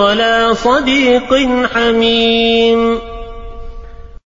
ولا صديق حميم.